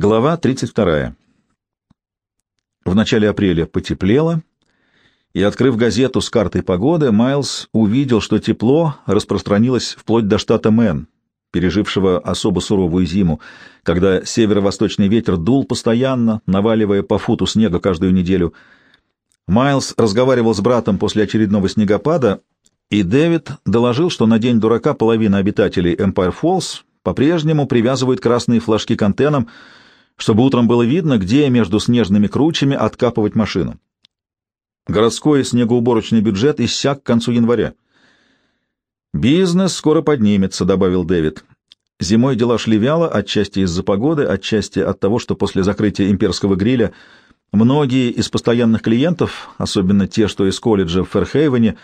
Глава 32. В начале апреля потеплело, и, открыв газету с картой погоды, Майлз увидел, что тепло распространилось вплоть до штата Мэн, пережившего особо суровую зиму, когда северо-восточный ветер дул постоянно, наваливая по футу снега каждую неделю. Майлз разговаривал с братом после очередного снегопада, и Дэвид доложил, что на День дурака половина обитателей Эмпайр Фоллс по-прежнему привязывают красные флажки к антеннам, чтобы утром было видно, где между снежными кручами откапывать машину. Городской снегоуборочный бюджет иссяк к концу января. «Бизнес скоро поднимется», — добавил Дэвид. Зимой дела шли вяло, отчасти из-за погоды, отчасти от того, что после закрытия имперского гриля многие из постоянных клиентов, особенно те, что из колледжа в Ферхейвене,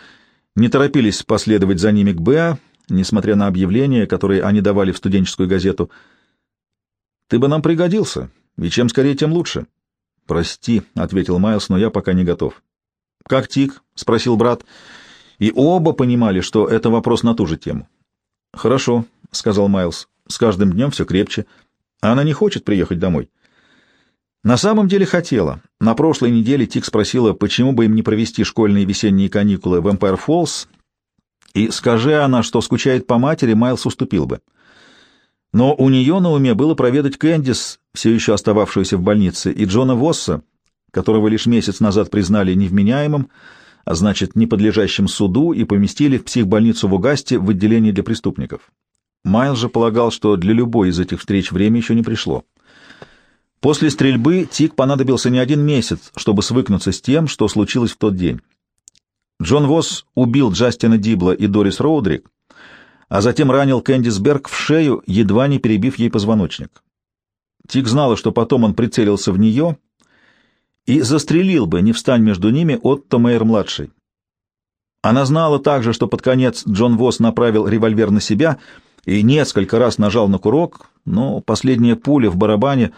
не торопились последовать за ними к Беа, несмотря на объявления, которые они давали в студенческую газету — ты бы нам пригодился, и чем скорее, тем лучше. — Прости, — ответил Майлз, — но я пока не готов. — Как Тик? — спросил брат. И оба понимали, что это вопрос на ту же тему. — Хорошо, — сказал Майлз. — С каждым днем все крепче. Она не хочет приехать домой. На самом деле хотела. На прошлой неделе Тик спросила, почему бы им не провести школьные весенние каникулы в Эмпайр Фоллс, и, скажи она, что скучает по матери, Майлз уступил бы. — но у нее на уме было проведать Кэндис, все еще остававшуюся в больнице, и Джона Восса, которого лишь месяц назад признали невменяемым, а значит, не подлежащим суду, и поместили в психбольницу в Угасте в отделение для преступников. Майл же полагал, что для любой из этих встреч время еще не пришло. После стрельбы Тик понадобился не один месяц, чтобы свыкнуться с тем, что случилось в тот день. Джон Восс убил Джастина Дибла и Дорис Роудрик, а затем ранил Кэндисберг в шею, едва не перебив ей позвоночник. Тик знала, что потом он прицелился в нее и застрелил бы, не встань между ними, Отто Мейер-младший. Она знала также, что под конец Джон Восс направил револьвер на себя и несколько раз нажал на курок, но последняя пуля в барабане,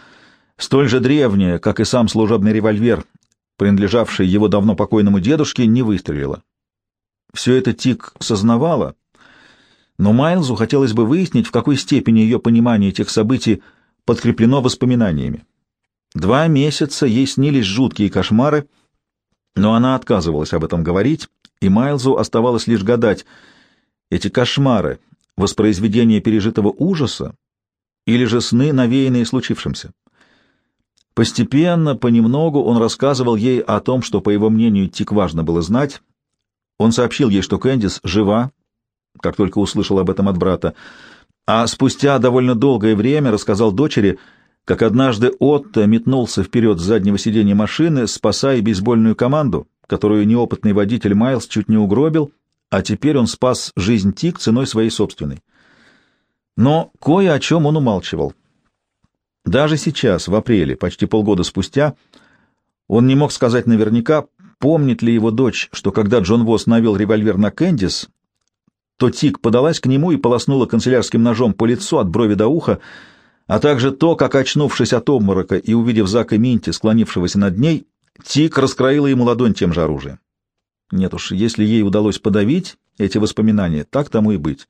столь же древняя, как и сам служебный револьвер, принадлежавший его давно покойному дедушке, не выстрелила. Все это Тик сознавала — но Майлзу хотелось бы выяснить, в какой степени ее понимание этих событий подкреплено воспоминаниями. Два месяца ей снились жуткие кошмары, но она отказывалась об этом говорить, и Майлзу оставалось лишь гадать, эти кошмары — воспроизведение пережитого ужаса или же сны, навеянные случившимся. Постепенно, понемногу он рассказывал ей о том, что, по его мнению, Тик важно было знать. Он сообщил ей, что Кэндис жива, как только услышал об этом от брата, а спустя довольно долгое время рассказал дочери, как однажды Отто метнулся вперед с заднего сиденья машины, спасая бейсбольную команду, которую неопытный водитель Майлз чуть не угробил, а теперь он спас жизнь Тик ценой своей собственной. Но кое о чем он умалчивал. Даже сейчас, в апреле, почти полгода спустя, он не мог сказать наверняка, помнит ли его дочь, что когда Джон Восс навел револьвер на Кэндис, то Тик подалась к нему и полоснула канцелярским ножом по лицу от брови до уха, а также то, как, очнувшись от обморока и увидев Зака Минти, склонившегося над ней, Тик раскроила ему ладонь тем же оружием. Нет уж, если ей удалось подавить эти воспоминания, так тому и быть.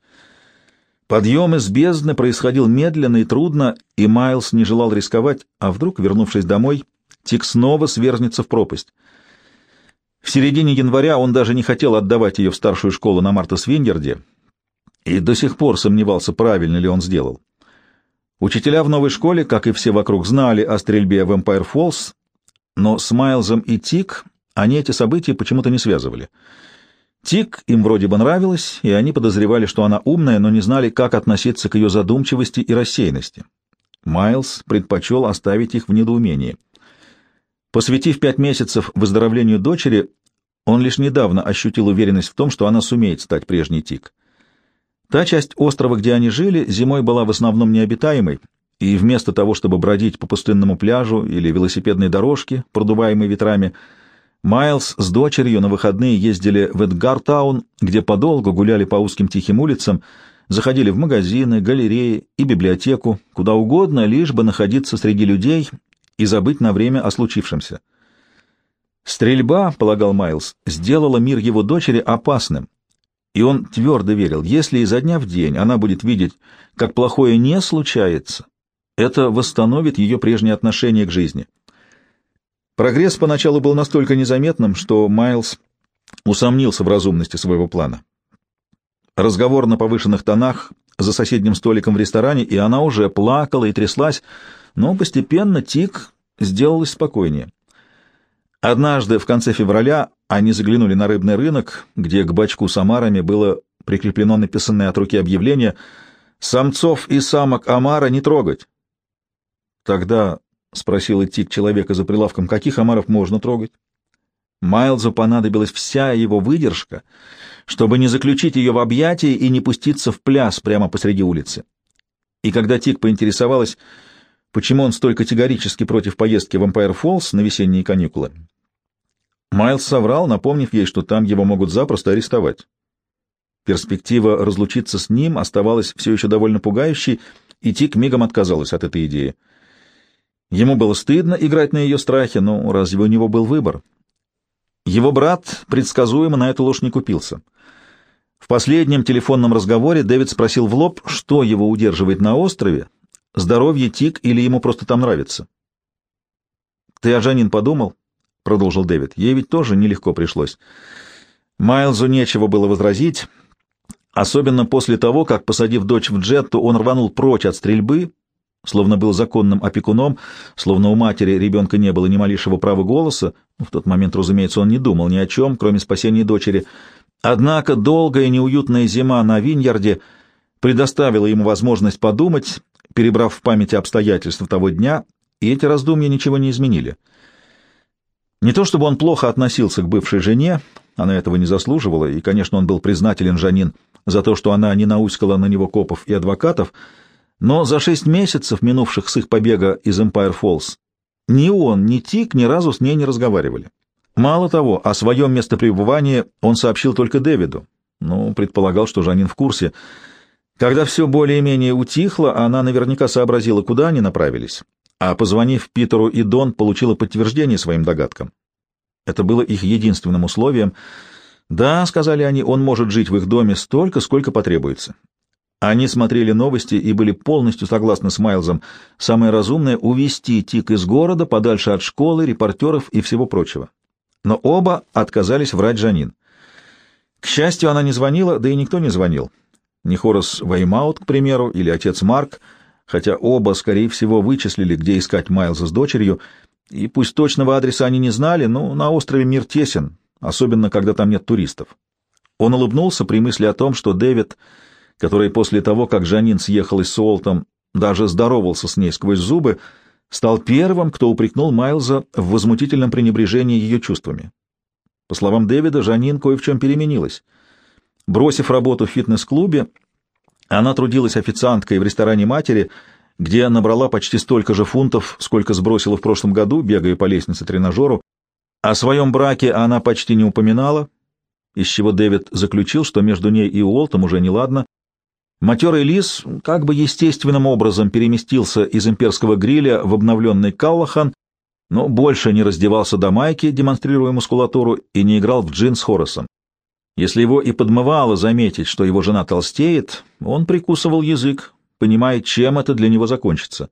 Подъем из бездны происходил медленно и трудно, и Майлз не желал рисковать, а вдруг, вернувшись домой, Тик снова сверзнется в пропасть. В середине января он даже не хотел отдавать ее в старшую школу на Марта Свиньерде и до сих пор сомневался, правильно ли он сделал. Учителя в новой школе, как и все вокруг, знали о стрельбе в Эмпайр Фоллс, но с Майлзом и Тик они эти события почему-то не связывали. Тик им вроде бы нравилась, и они подозревали, что она умная, но не знали, как относиться к ее задумчивости и рассеянности. Майлз предпочел оставить их в недоумении. Посвятив пять месяцев выздоровлению дочери, он лишь недавно ощутил уверенность в том, что она сумеет стать прежней Тик. Та часть острова, где они жили, зимой была в основном необитаемой, и вместо того, чтобы бродить по пустынному пляжу или велосипедной дорожке, продуваемой ветрами, Майлз с дочерью на выходные ездили в Эдгартаун, где подолгу гуляли по узким тихим улицам, заходили в магазины, галереи и библиотеку, куда угодно, лишь бы находиться среди людей и забыть на время о случившемся. Стрельба, полагал Майлз, сделала мир его дочери опасным, и он твердо верил, если изо дня в день она будет видеть, как плохое не случается, Это восстановит ее прежнее отношение к жизни. Прогресс поначалу был настолько незаметным, что Майлз усомнился в разумности своего плана. Разговор на повышенных тонах за соседним столиком в ресторане, и она уже плакала и тряслась, но постепенно Тик сделалась спокойнее. Однажды в конце февраля они заглянули на рыбный рынок, где к бачку с омарами было прикреплено написанное от руки объявление «Самцов и самок омара не трогать». Тогда спросил Тик человека за прилавком, каких омаров можно трогать. Майлзу понадобилась вся его выдержка, чтобы не заключить ее в объятия и не пуститься в пляс прямо посреди улицы. И когда Тик поинтересовалась, почему он столь категорически против поездки в Эмпайр-Фоллс на весенние каникулы. Майлз соврал, напомнив ей, что там его могут запросто арестовать. Перспектива разлучиться с ним оставалась все еще довольно пугающей, и Тик мигом отказалась от этой идеи. Ему было стыдно играть на ее страхе, но разве у него был выбор? Его брат предсказуемо на эту ложь не купился. В последнем телефонном разговоре Дэвид спросил в лоб, что его удерживает на острове, Здоровье Тик или ему просто там нравится? Ты о Жанин подумал? Продолжил Дэвид. Ей ведь тоже нелегко пришлось. Майлзу нечего было возразить, особенно после того, как, посадив дочь в джетту, он рванул прочь от стрельбы, словно был законным опекуном, словно у матери ребенка не было ни малейшего права голоса. В тот момент, разумеется, он не думал ни о чем, кроме спасения дочери. Однако долгая неуютная зима на Виньярде предоставила ему возможность подумать перебрав в памяти обстоятельства того дня, и эти раздумья ничего не изменили. Не то чтобы он плохо относился к бывшей жене, она этого не заслуживала, и, конечно, он был признателен Жанин за то, что она не науськала на него копов и адвокатов, но за шесть месяцев, минувших с их побега из Эмпайр Фоллс, ни он, ни Тик ни разу с ней не разговаривали. Мало того, о своем местопребывании он сообщил только Дэвиду, но предполагал, что Жанин в курсе — когда все более-менее утихло, она наверняка сообразила, куда они направились, а, позвонив Питеру и Дон, получила подтверждение своим догадкам. Это было их единственным условием. «Да», — сказали они, — «он может жить в их доме столько, сколько потребуется». Они смотрели новости и были полностью согласны с Майлзом. Самое разумное — увести Тик из города подальше от школы, репортеров и всего прочего. Но оба отказались врать Жанин. К счастью, она не звонила, да и никто не звонил. Не Хорас Ваймаут, к примеру, или отец Марк, хотя оба, скорее всего, вычислили, где искать Майлза с дочерью, и пусть точного адреса они не знали, но на острове мир тесен, особенно когда там нет туристов. Он улыбнулся при мысли о том, что Дэвид, который после того, как Жанин съехал из Суолтом, даже здоровался с ней сквозь зубы, стал первым, кто упрекнул Майлза в возмутительном пренебрежении ее чувствами. По словам Дэвида, Жанин кое в чем переменилась — Бросив работу в фитнес-клубе, она трудилась официанткой в ресторане матери, где набрала почти столько же фунтов, сколько сбросила в прошлом году, бегая по лестнице тренажеру. О своем браке она почти не упоминала, из чего Дэвид заключил, что между ней и Уолтом уже неладно. Матерый лис как бы естественным образом переместился из имперского гриля в обновленный Каллахан, но больше не раздевался до майки, демонстрируя мускулатуру, и не играл в джин с Хоросом. Если его и подмывало заметить, что его жена толстеет, он прикусывал язык, понимая, чем это для него закончится.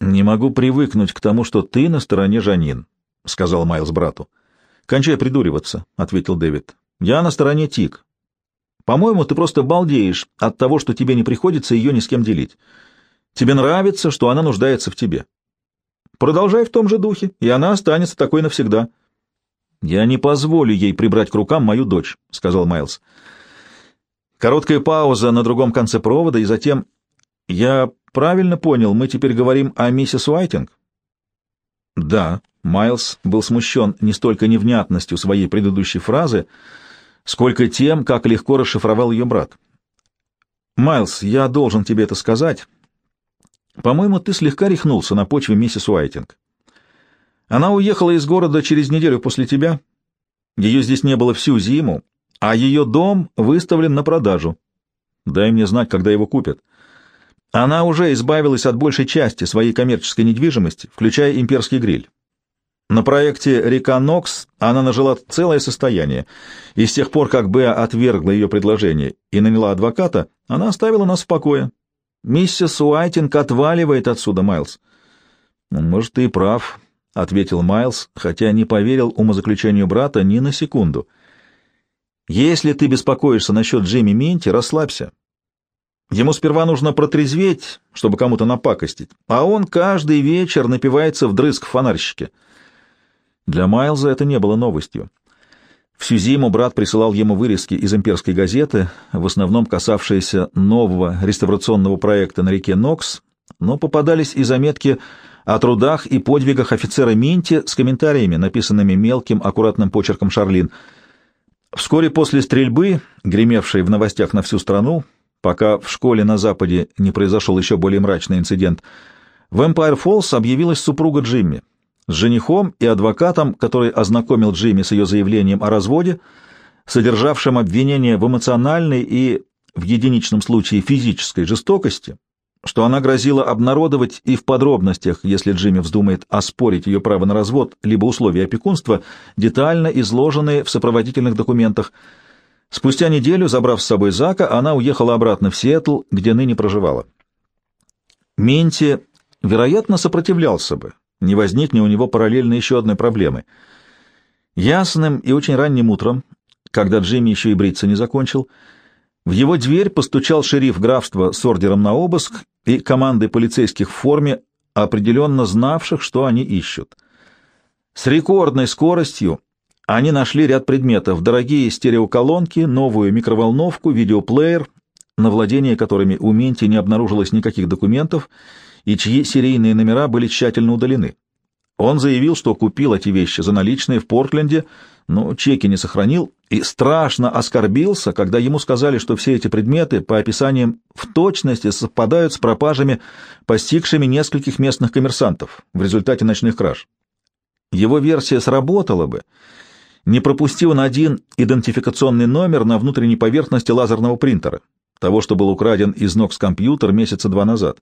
«Не могу привыкнуть к тому, что ты на стороне Жанин», — сказал Майлз брату. «Кончай придуриваться», — ответил Дэвид. «Я на стороне Тик. По-моему, ты просто балдеешь от того, что тебе не приходится ее ни с кем делить. Тебе нравится, что она нуждается в тебе. Продолжай в том же духе, и она останется такой навсегда». «Я не позволю ей прибрать к рукам мою дочь», — сказал Майлз. Короткая пауза на другом конце провода, и затем... «Я правильно понял, мы теперь говорим о миссис Уайтинг?» «Да». Майлз был смущен не столько невнятностью своей предыдущей фразы, сколько тем, как легко расшифровал ее брат. «Майлз, я должен тебе это сказать. По-моему, ты слегка рехнулся на почве миссис Уайтинг. Она уехала из города через неделю после тебя. Ее здесь не было всю зиму, а ее дом выставлен на продажу. Дай мне знать, когда его купят. Она уже избавилась от большей части своей коммерческой недвижимости, включая имперский гриль. На проекте «Река Нокс» она нажила целое состояние, и с тех пор, как Беа отвергла ее предложение и наняла адвоката, она оставила нас в покое. Миссис Уайтинг отваливает отсюда, Майлз. «Ну, может, ты и прав, — ответил Майлз, хотя не поверил умозаключению брата ни на секунду. Если ты беспокоишься насчет Джимми Минти, расслабься. Ему сперва нужно протрезветь, чтобы кому-то напакостить, а он каждый вечер напивается вдрызг в фонарщике. Для Майлза это не было новостью. Всю зиму брат присылал ему вырезки из имперской газеты, в основном касавшиеся нового реставрационного проекта на реке Нокс, но попадались и заметки о трудах и подвигах офицера Минти с комментариями, написанными мелким, аккуратным почерком Шарлин. Вскоре после стрельбы, гремевшей в новостях на всю страну, пока в школе на Западе не произошел еще более мрачный инцидент, в Эмпайр Фоллс объявилась супруга Джимми с женихом и адвокатом, который ознакомил Джимми с ее заявлением о разводе, содержавшим обвинение в эмоциональной и, в единичном случае, физической жестокости, что она грозила обнародовать и в подробностях, если Джимми вздумает оспорить ее право на развод либо условия опекунства, детально изложенные в сопроводительных документах. Спустя неделю, забрав с собой Зака, она уехала обратно в Сиэтл, где ныне проживала. Менти, вероятно, сопротивлялся бы, не возникне у него параллельно еще одной проблемы. Ясным и очень ранним утром, когда Джимми еще и бриться не закончил, в его дверь постучал шериф графства с ордером на обыск и командой полицейских в форме, определенно знавших, что они ищут. С рекордной скоростью они нашли ряд предметов, дорогие стереоколонки, новую микроволновку, видеоплеер, на владение которыми у Менти не обнаружилось никаких документов, и чьи серийные номера были тщательно удалены. Он заявил, что купил эти вещи за наличные в Портленде, но чеки не сохранил, и страшно оскорбился, когда ему сказали, что все эти предметы, по описаниям, в точности совпадают с пропажами, постигшими нескольких местных коммерсантов в результате ночных краж. Его версия сработала бы, не пропустил он один идентификационный номер на внутренней поверхности лазерного принтера, того, что был украден из Нокс компьютер месяца два назад.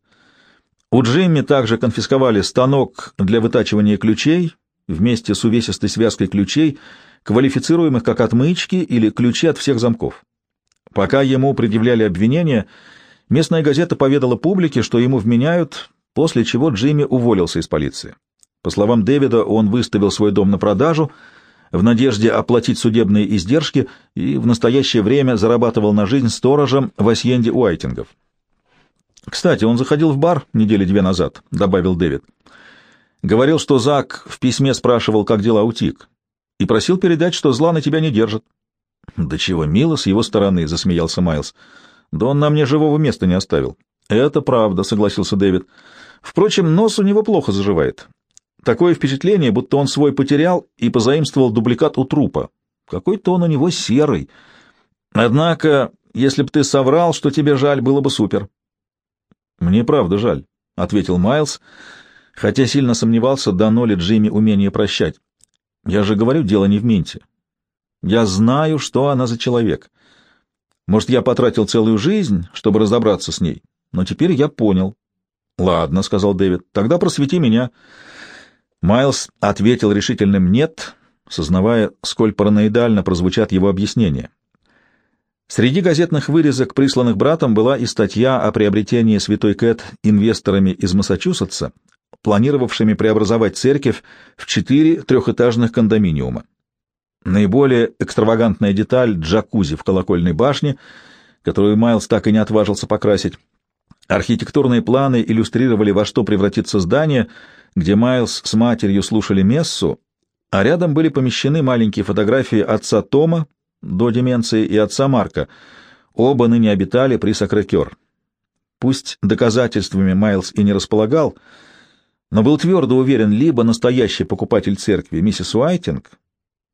У Джимми также конфисковали станок для вытачивания ключей вместе с увесистой связкой ключей, квалифицируемых как отмычки или ключи от всех замков. Пока ему предъявляли обвинения, местная газета поведала публике, что ему вменяют, после чего Джимми уволился из полиции. По словам Дэвида, он выставил свой дом на продажу в надежде оплатить судебные издержки и в настоящее время зарабатывал на жизнь сторожем в Асьенде Уайтингов. «Кстати, он заходил в бар недели две назад», — добавил Дэвид. «Говорил, что Зак в письме спрашивал, как дела у Тик, и просил передать, что зла на тебя не держит». «Да чего мило с его стороны», — засмеялся Майлз. «Да он на мне живого места не оставил». «Это правда», — согласился Дэвид. «Впрочем, нос у него плохо заживает. Такое впечатление, будто он свой потерял и позаимствовал дубликат у трупа. Какой-то он у него серый. Однако, если б ты соврал, что тебе жаль, было бы супер». «Мне правда жаль», — ответил Майлз, хотя сильно сомневался, дано ли Джимми умение прощать. «Я же говорю, дело не в Минте. Я знаю, что она за человек. Может, я потратил целую жизнь, чтобы разобраться с ней, но теперь я понял». «Ладно», — сказал Дэвид, — «тогда просвети меня». Майлз ответил решительным «нет», сознавая, сколь параноидально прозвучат его объяснения. Среди газетных вырезок, присланных братом, была и статья о приобретении Святой Кэт инвесторами из Массачусетса, планировавшими преобразовать церковь в четыре трехэтажных кондоминиума. Наиболее экстравагантная деталь — джакузи в колокольной башне, которую Майлз так и не отважился покрасить. Архитектурные планы иллюстрировали, во что превратится здание, где Майлз с матерью слушали мессу, а рядом были помещены маленькие фотографии отца Тома, до деменции и отца Марка. Оба ныне обитали при Сакрекер. Пусть доказательствами Майлз и не располагал, но был твердо уверен, либо настоящий покупатель церкви, миссис Уайтинг,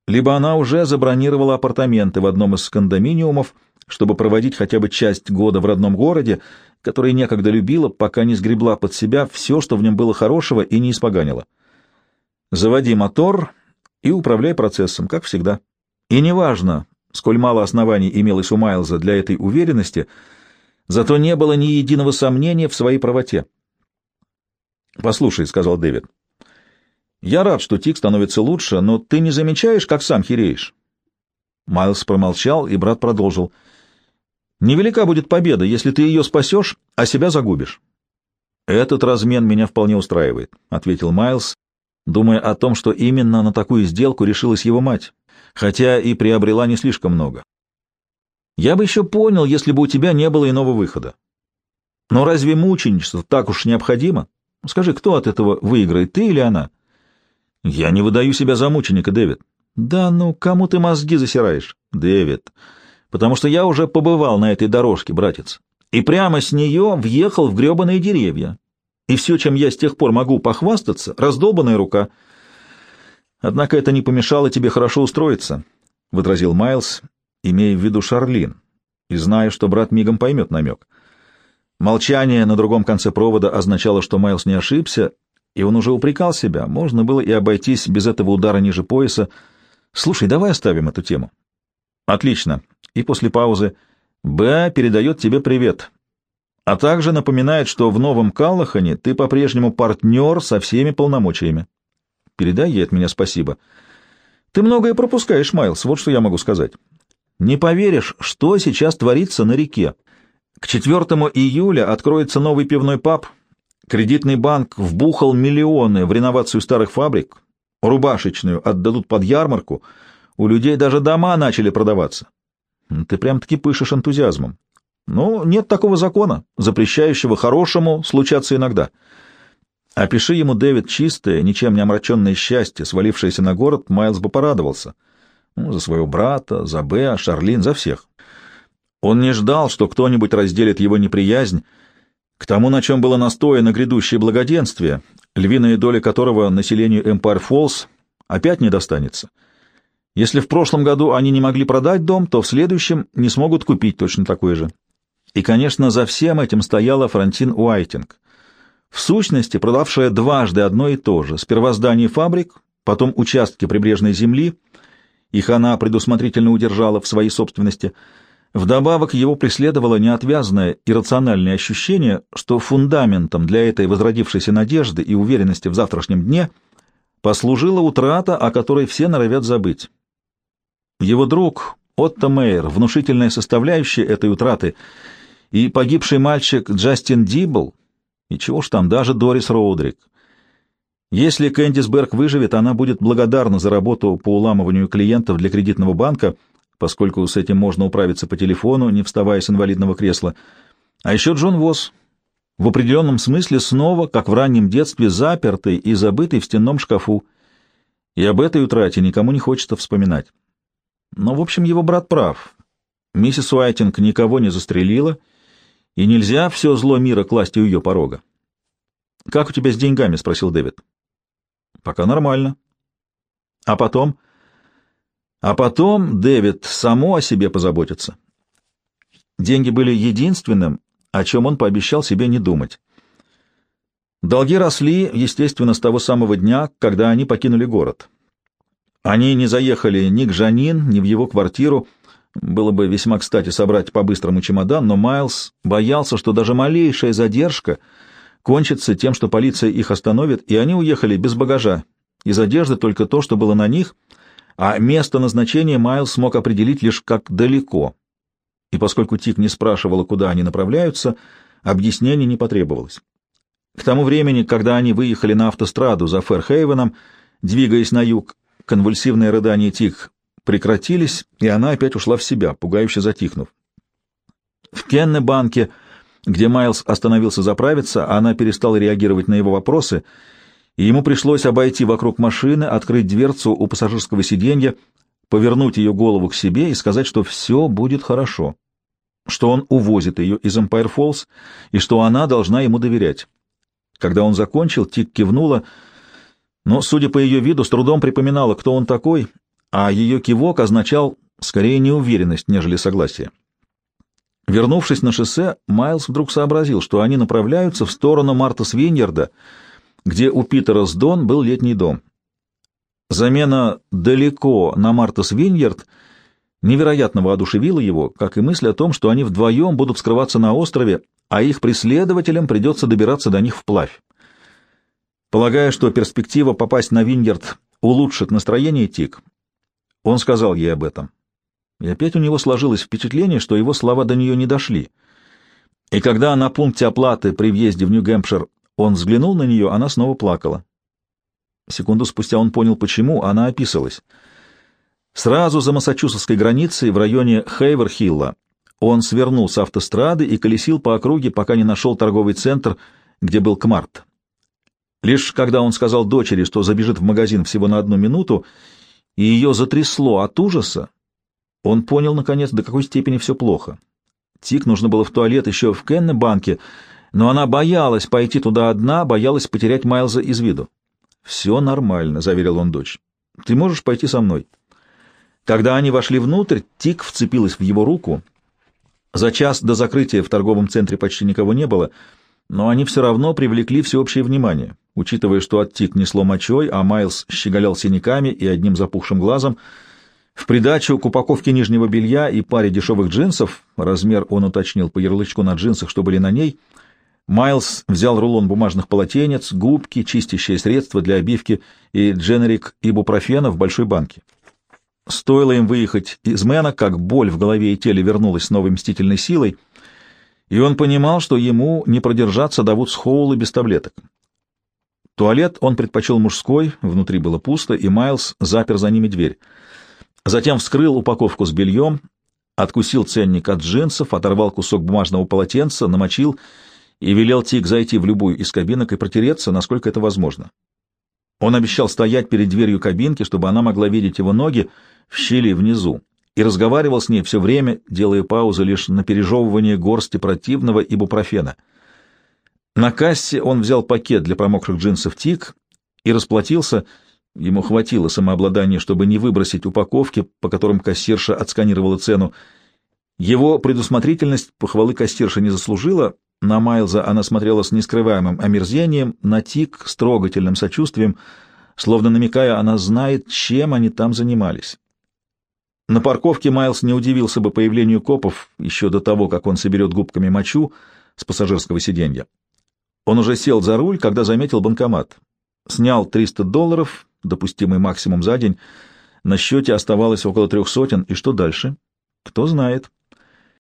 либо она уже забронировала апартаменты в одном из кондоминиумов, чтобы проводить хотя бы часть года в родном городе, который некогда любила, пока не сгребла под себя все, что в нем было хорошего, и не испоганила. Заводи мотор и управляй процессом, как всегда. И неважно, сколь мало оснований имелось у Майлза для этой уверенности, зато не было ни единого сомнения в своей правоте. «Послушай», — сказал Дэвид, — «я рад, что Тик становится лучше, но ты не замечаешь, как сам хереешь?» Майлз промолчал, и брат продолжил. «Невелика будет победа, если ты ее спасешь, а себя загубишь. «Этот размен меня вполне устраивает», — ответил Майлз, думая о том, что именно на такую сделку решилась его мать, хотя и приобрела не слишком много. «Я бы еще понял, если бы у тебя не было иного выхода. Но разве мученичество так уж необходимо? Скажи, кто от этого выиграет, ты или она?» «Я не выдаю себя за мученика, Дэвид». «Да ну, кому ты мозги засираешь?» «Дэвид, потому что я уже побывал на этой дорожке, братец и прямо с нее въехал в гребаные деревья. И все, чем я с тех пор могу похвастаться, раздолбанная рука. Однако это не помешало тебе хорошо устроиться, — возразил Майлз, имея в виду Шарлин, и зная, что брат мигом поймет намек. Молчание на другом конце провода означало, что Майлз не ошибся, и он уже упрекал себя. Можно было и обойтись без этого удара ниже пояса. «Слушай, давай оставим эту тему». «Отлично». И после паузы Б передает тебе привет, а также напоминает, что в новом Каллахане ты по-прежнему партнер со всеми полномочиями. Передай ей от меня спасибо. Ты многое пропускаешь, Майлз, вот что я могу сказать. Не поверишь, что сейчас творится на реке. К 4 июля откроется новый пивной паб. Кредитный банк вбухал миллионы в реновацию старых фабрик. Рубашечную отдадут под ярмарку. У людей даже дома начали продаваться. Ты прям-таки пышешь энтузиазмом. Ну, нет такого закона, запрещающего хорошему случаться иногда. Опиши ему, Дэвид, чистое, ничем не омраченное счастье, свалившееся на город, Майлз бы порадовался. Ну, за своего брата, за Беа, Шарлин, за всех. Он не ждал, что кто-нибудь разделит его неприязнь к тому, на чем было настояно грядущее благоденствие, львиная доля которого населению Эмпайр Фоллс опять не достанется. Если в прошлом году они не могли продать дом, то в следующем не смогут купить точно такой же. И, конечно, за всем этим стояла Франтин Уайтинг. В сущности, продавшая дважды одно и то же. Сперва здание фабрик, потом участки прибрежной земли. Их она предусмотрительно удержала в своей собственности. Вдобавок его преследовало неотвязное и рациональное ощущение, что фундаментом для этой возродившейся надежды и уверенности в завтрашнем дне послужила утрата, о которой все норовят забыть. Его друг Отто Мейер, внушительная составляющая этой утраты, и погибший мальчик Джастин Дибл, и чего ж там, даже Дорис Роудрик. Если Кэндис Берг выживет, она будет благодарна за работу по уламыванию клиентов для кредитного банка, поскольку с этим можно управиться по телефону, не вставая с инвалидного кресла. А еще Джон Восс, в определенном смысле снова, как в раннем детстве, запертый и забытый в стенном шкафу. И об этой утрате никому не хочется вспоминать. Но, в общем, его брат прав. Миссис Уайтинг никого не застрелила, и нельзя все зло мира класть у ее порога. — Как у тебя с деньгами? — спросил Дэвид. — Пока нормально. — А потом? — А потом Дэвид само о себе позаботится. Деньги были единственным, о чем он пообещал себе не думать. Долги росли, естественно, с того самого дня, когда они покинули город. Они не заехали ни к Жанин, ни в его квартиру. Было бы весьма кстати собрать по-быстрому чемодан, но Майлз боялся, что даже малейшая задержка кончится тем, что полиция их остановит, и они уехали без багажа. Из одежды только то, что было на них, а место назначения Майлз смог определить лишь как далеко. И поскольку Тик не спрашивала, куда они направляются, объяснений не потребовалось. К тому времени, когда они выехали на автостраду за Фэрхейвеном, двигаясь на юг, Конвульсивные рыдания Тик прекратились, и она опять ушла в себя, пугающе затихнув. В Кеннебанке, где Майлз остановился заправиться, она перестала реагировать на его вопросы, и ему пришлось обойти вокруг машины, открыть дверцу у пассажирского сиденья, повернуть ее голову к себе и сказать, что все будет хорошо, что он увозит ее из Эмпайр Фоллс и что она должна ему доверять. Когда он закончил, Тик кивнула — но, судя по ее виду, с трудом припоминала, кто он такой, а ее кивок означал скорее неуверенность, нежели согласие. Вернувшись на шоссе, Майлз вдруг сообразил, что они направляются в сторону Марта Свиньерда, где у Питера Сдон был летний дом. Замена далеко на Марта Свиньерд невероятно воодушевила его, как и мысль о том, что они вдвоем будут скрываться на острове, а их преследователям придется добираться до них вплавь. Полагая, что перспектива попасть на Вингерт улучшит настроение Тик, он сказал ей об этом. И опять у него сложилось впечатление, что его слова до нее не дошли. И когда на пункте оплаты при въезде в Нью-Гэмпшир он взглянул на нее, она снова плакала. Секунду спустя он понял, почему она описалась. Сразу за массачусетской границей, в районе Хейвер-Хилла, он свернул с автострады и колесил по округе, пока не нашел торговый центр, где был Кмарт. Лишь когда он сказал дочери, что забежит в магазин всего на одну минуту, и ее затрясло от ужаса, он понял, наконец, до какой степени все плохо. Тик нужно было в туалет еще в Кеннебанке, но она боялась пойти туда одна, боялась потерять Майлза из виду. «Все нормально», — заверил он дочь. «Ты можешь пойти со мной». Когда они вошли внутрь, Тик вцепилась в его руку. За час до закрытия в торговом центре почти никого не было, но они все равно привлекли всеобщее внимание, учитывая, что от Тик несло мочой, а Майлз щеголял синяками и одним запухшим глазом. В придачу к упаковке нижнего белья и паре дешевых джинсов, размер он уточнил по ярлычку на джинсах, что были на ней, Майлз взял рулон бумажных полотенец, губки, чистящее средство для обивки и дженерик ибупрофена в большой банке. Стоило им выехать из Мэна, как боль в голове и теле вернулась с новой мстительной силой, и он понимал, что ему не продержаться до Вудсхоула без таблеток. Туалет он предпочел мужской, внутри было пусто, и Майлз запер за ними дверь. Затем вскрыл упаковку с бельем, откусил ценник от джинсов, оторвал кусок бумажного полотенца, намочил и велел Тик зайти в любую из кабинок и протереться, насколько это возможно. Он обещал стоять перед дверью кабинки, чтобы она могла видеть его ноги в щели внизу, и разговаривал с ней все время, делая паузы лишь на пережевывание горсти противного ибупрофена. На кассе он взял пакет для промокших джинсов Тик и расплатился. Ему хватило самообладания, чтобы не выбросить упаковки, по которым кассирша отсканировала цену. Его предусмотрительность похвалы кассирша не заслужила, на Майлза она смотрела с нескрываемым омерзением, на Тик с трогательным сочувствием, словно намекая, она знает, чем они там занимались. На парковке Майлз не удивился бы появлению копов еще до того, как он соберет губками мочу с пассажирского сиденья. Он уже сел за руль, когда заметил банкомат. Снял 300 долларов, допустимый максимум за день. На счете оставалось около трех сотен. И что дальше? Кто знает.